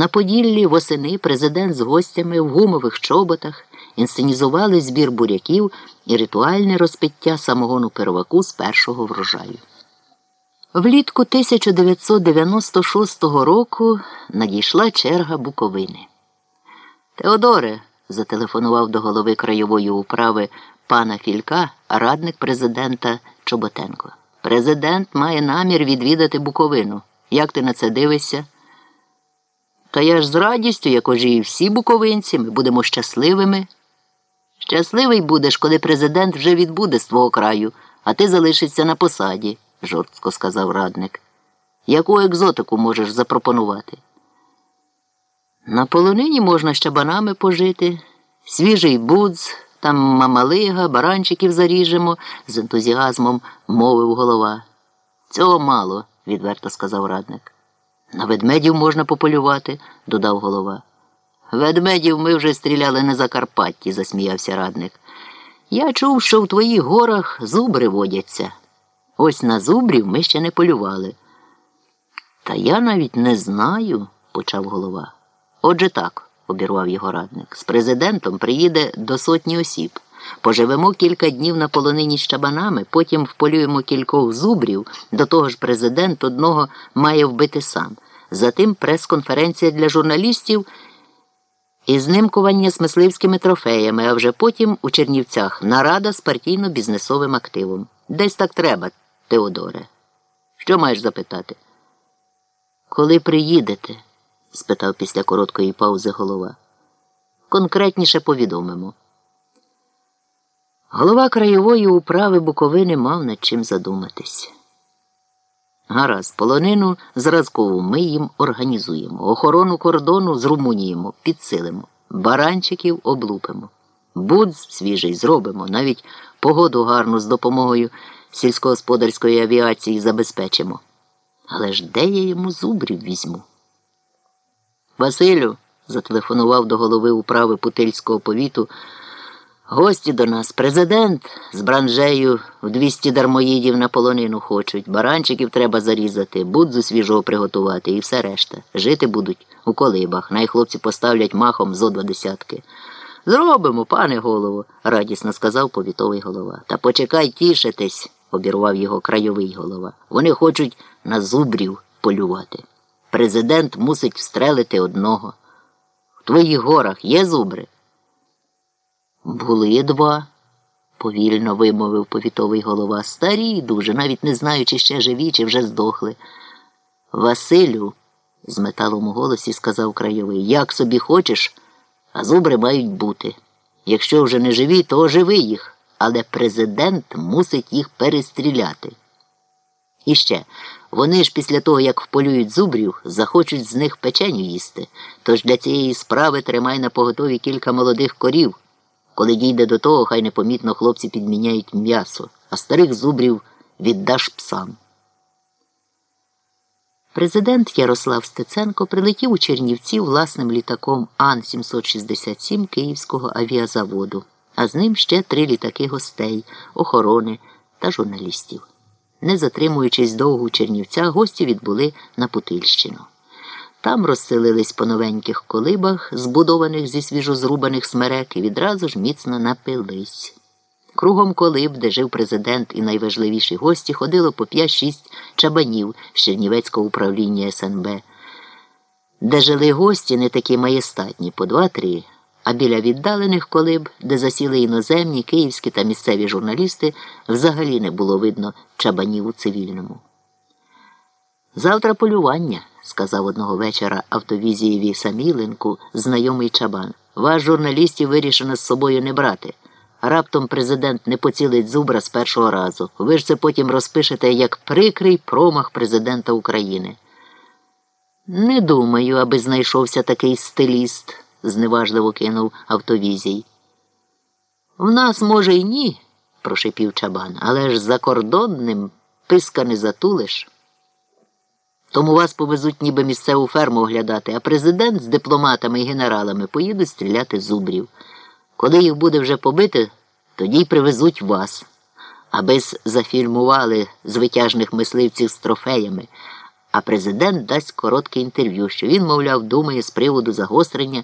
На Поділлі восени президент з гостями в гумових чоботах інсценізували збір буряків і ритуальне розпиття самогону перваку з першого врожаю. Влітку 1996 року надійшла черга Буковини. Теодоре, зателефонував до голови краєвої управи пана Філька, радник президента Чоботенко. Президент має намір відвідати Буковину. Як ти на це дивишся? Та я ж з радістю, як ожії всі буковинці, ми будемо щасливими. Щасливий будеш, коли президент вже відбуде з твого краю, а ти залишишся на посаді, жорстко сказав радник. Яку екзотику можеш запропонувати? На полонині можна щабанами пожити, свіжий будз, там мамалига, баранчиків заріжемо, з ентузіазмом мовив голова. Цього мало, відверто сказав радник. На ведмедів можна пополювати, додав голова. Ведмедів ми вже стріляли на Закарпатті, засміявся радник. Я чув, що в твоїх горах зубри водяться. Ось на зубрів ми ще не полювали. Та я навіть не знаю, почав голова. Отже так, обірвав його радник. З президентом приїде до сотні осіб. Поживемо кілька днів на полонині з чабанами, потім вполюємо кількох зубрів, до того ж президент одного має вбити сам. Затим прес-конференція для журналістів і знимкування з мисливськими трофеями, а вже потім у Чернівцях нарада з партійно-бізнесовим активом. Десь так треба, Теодоре. Що маєш запитати? Коли приїдете? спитав після короткої паузи голова. Конкретніше повідомимо. Голова краєвої управи Буковини мав над чим задуматись. Гаразд, полонину зразкову ми їм організуємо, охорону кордону зрумуніємо, підсилимо, баранчиків облупимо, будз свіжий зробимо, навіть погоду гарну з допомогою сільськогосподарської авіації забезпечимо. Але ж де я йому зубрів візьму? Василю, зателефонував до голови управи Путильського повіту. Гості до нас президент з бранжею в 200 дармоїдів на полонину хочуть. Баранчиків треба зарізати, будзу свіжого приготувати і все решта. Жити будуть у колибах. Най хлопці поставлять махом зо два десятки. Зробимо, пане голово, радісно сказав повітовий голова. Та почекай тішитись, обірвав його крайовий голова. Вони хочуть на зубрів полювати. Президент мусить встрелити одного. В твоїх горах є зубри? Були два, повільно вимовив повітовий голова. Старі, дуже, навіть не знаю, чи ще живі, чи вже здохли. Василю, з металом у голосі сказав крайовий, як собі хочеш, а зубри мають бути. Якщо вже не живі, то оживи їх, але президент мусить їх перестріляти. І ще, вони ж після того, як вполюють зубрів, захочуть з них печеню їсти. Тож для цієї справи тримай на поготові кілька молодих корів. Коли дійде до того, хай непомітно хлопці підміняють м'ясо, а старих зубрів віддаш псам. Президент Ярослав Стеценко прилетів у Чернівці власним літаком Ан-767 Київського авіазаводу, а з ним ще три літаки гостей, охорони та журналістів. Не затримуючись довго у Чернівцях, гості відбули на Путильщину. Там розселились по новеньких колибах, збудованих зі свіжозрубаних смерек, і відразу ж міцно напились. Кругом колиб, де жив президент і найважливіші гості, ходило по 5-6 чабанів з Чернівецького управління СНБ, де жили гості не такі маєстатні, по два-три, а біля віддалених колиб, де засіли іноземні, київські та місцеві журналісти, взагалі не було видно чабанів у цивільному. Завтра полювання, сказав одного вечора автовізієві Саміленку знайомий чабан. Вас, журналістів, вирішено з собою не брати. Раптом президент не поцілить зубра з першого разу. Ви ж це потім розпишете як прикрий промах президента України. Не думаю, аби знайшовся такий стиліст, зневажливо кинув автовізій. В нас, може, й ні, прошипів чабан, але ж закордонним писка не затулиш. Тому вас повезуть ніби місцеву ферму оглядати, а президент з дипломатами і генералами поїдуть стріляти зубрів. Коли їх буде вже побити, тоді й привезуть вас, аби зафільмували звитяжних мисливців з трофеями. а президент дасть коротке інтерв'ю, що він, мовляв, думає з приводу загострення